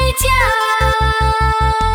回家。